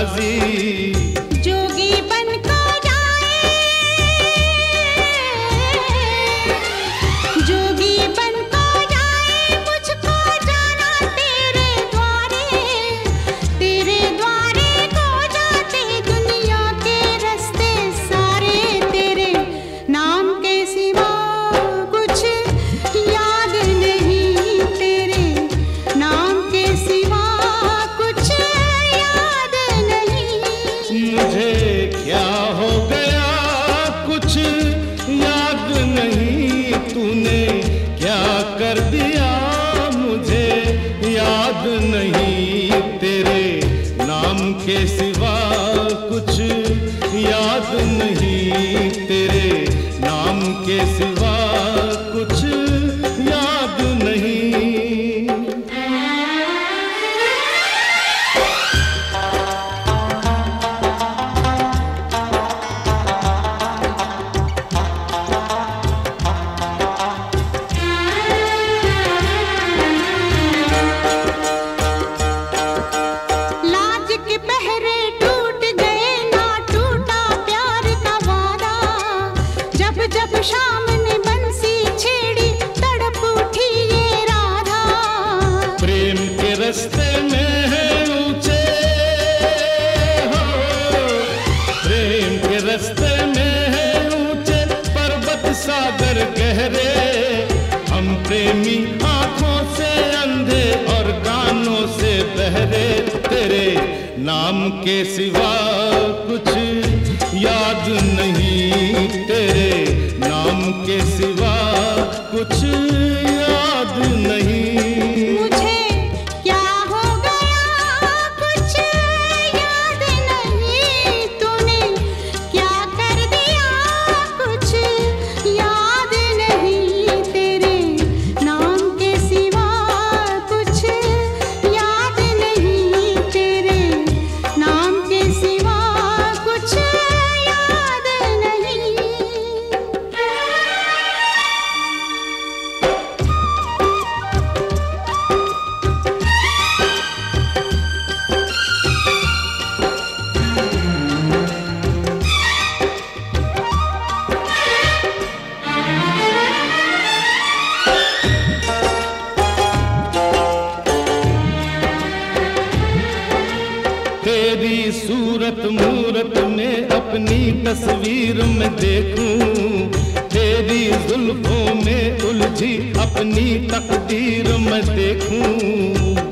गाजी रब नाम के सिवा रस्ते में है ऊँचे, हो। प्रेम के रस्ते में है ऊँचे, पर्वत सागर गहरे। हम प्रेमी आँखों से अंधे और कानों से बहरे। तेरे नाम के सिवा कुछ याद नहीं तेरे सूरत मूरत में अपनी तस्वीर में देखूँ। तेरी जुल्फों में उलझी अपनी तकदीर में देखूँ।